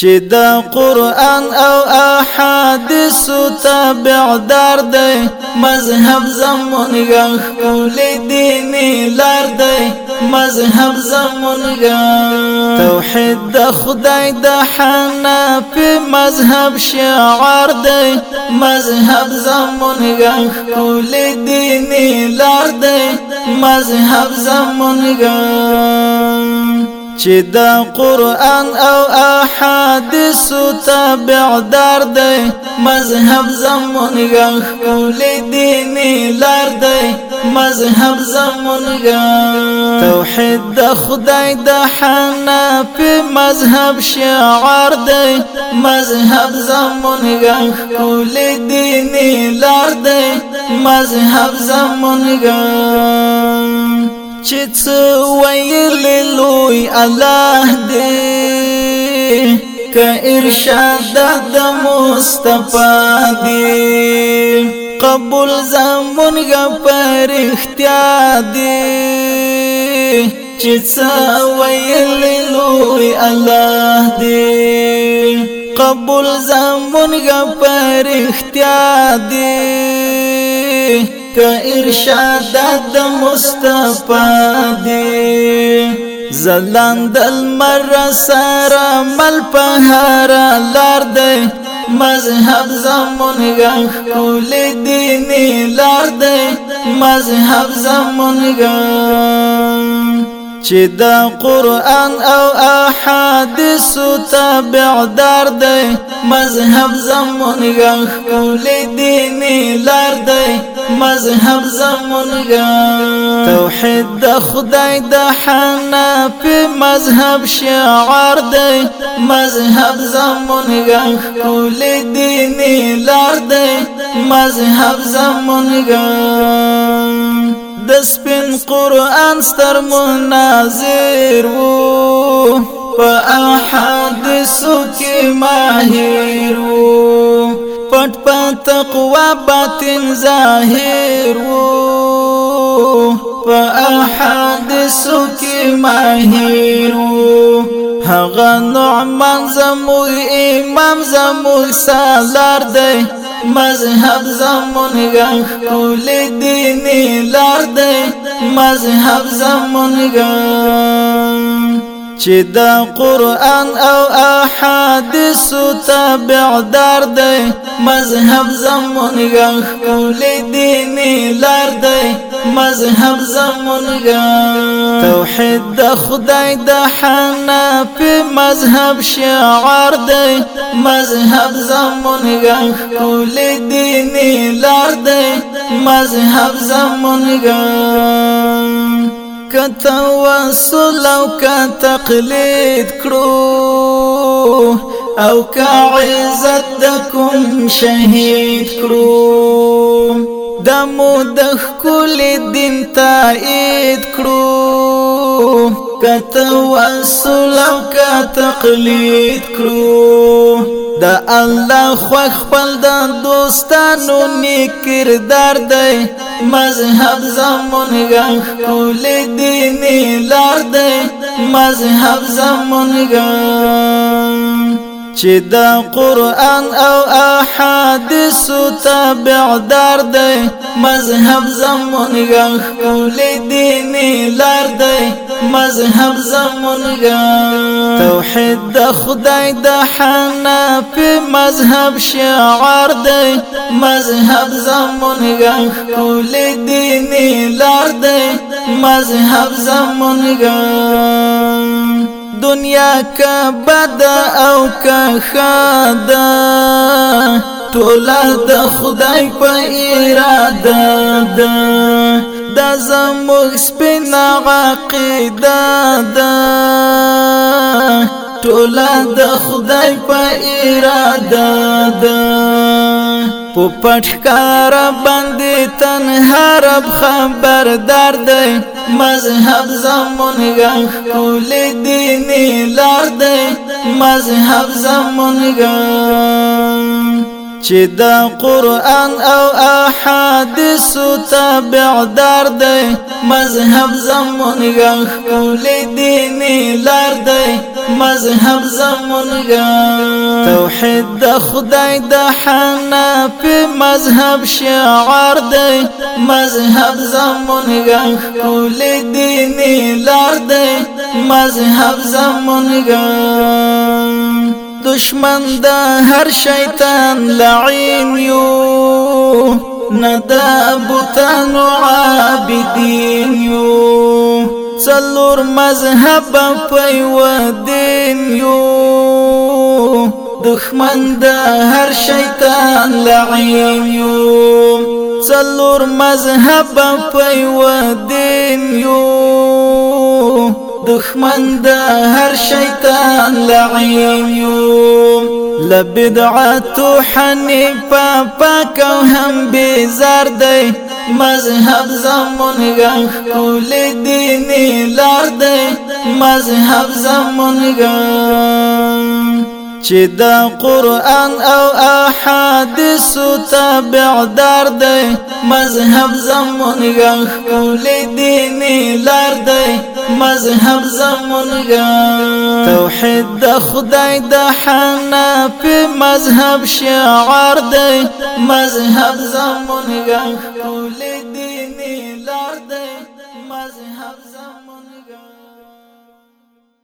چې د قران او احادیث تابع دار دی مذهب زمونږه خپل دیني لار دی مذهب زمونږه توحید د خدای د حنفي مذهب شعار دی مذهب زمونږه خپل دیني لار دی مذهب زمونږه چې د قران او احادیث تابع دار دی مذهب زمونږه خپل دیني لار دی مذهب زمونږه توحید د خدای د حنف مذهب شعار دی مذهب زمونږه خپل دیني لار دی مذهب زمونږه چې څو ویل لوی الله دې ک ارشاد د مصطفی دې قبول زمون غ پر اختیار دې چې څو ویل لوی الله دې قبول زمون غ پر اختیار دې ک ارشاد د مصطفی دی زلند المر سره مل په هر لار دی مذهب زمون غخ کول دین لار دی مذهب زمون چې د قران او احادیث تابع دار دی مذهب زمون غخ کول دین لار دی مذهب زمونږه توحید د خدای د حنفي مذهب شعار دی مذهب زمونږه کول دیني لار دی مذهب زمونږه د سپین قران ستر مناظر وو په احادیثو کې ماهر وو پټ په تقوا باطن ظاهر وو په احادیثو کې ماهر وو هغه نعمان زموږ امام زموږ سالار دی مذهب زمون غخ کول دین لار دی مذهب زمون غخ چې د قران او احادیث تابع دار دی مذهب زمونږه خپل دیني لار دی مذهب زمونږه توحید د خدای د حنفي مذهب شعار دی مذهب زمونږه خپل دیني لار دی مذهب زمونږه کته وسل او ک تقلید کړو او ک عزت کوم شهید کړو د مود خل دین تائید کړو کته وسل او ک تقلید کړو د الله خو خپل د دوستانو نیک کردار دی مذهب زمون غنخ کول دیني لار دی مذهب زمون چې د قران او احادیث تابعدار دی مذهب زمون غنخ کول دیني لار دی مذهب زمونګا توحید د خدای د حنفي مذهب شعار دی مذهب زمونګا کول دیني لار دی مذهب زمونګا دنیا کا بد او کا خدا ټول د خدای په اراده ده دا زموږ سپینا عقیده ده ټوله د خدای په اراده ده په پټکار باندې تنها رب خبردار دی مذهب زمونږه کول دیني لار دی مذهب زمونږه چې د قران او احادیث تابع دار دی مذهب زمونږه خپل دیني لار دی مذهب زمونږه توحید د خدای د حنفي مذهب شعار دی مذهب زمونږه خپل دیني لار دی مذهب زمونږه دشمن دا هر شیطان لعین یو ندا بوتان عابدین یو سلور مذهب و دین یو دشمن دا هر شیطان لعین یو سلور مذهب و دین یو دخمن د هر شیطان لعیم لبدعات حنیفا پاک او هم بیزار دی مذهب زمون غخ کول دینی لار دی مذهب زمون چې د قران او احادیث تابع دار دی مذهب زمون غخ کول دینی لار دی مذهب زمونږه توحید د خدای د حنفي مذهب شعار دی مذهب زمونږه ټول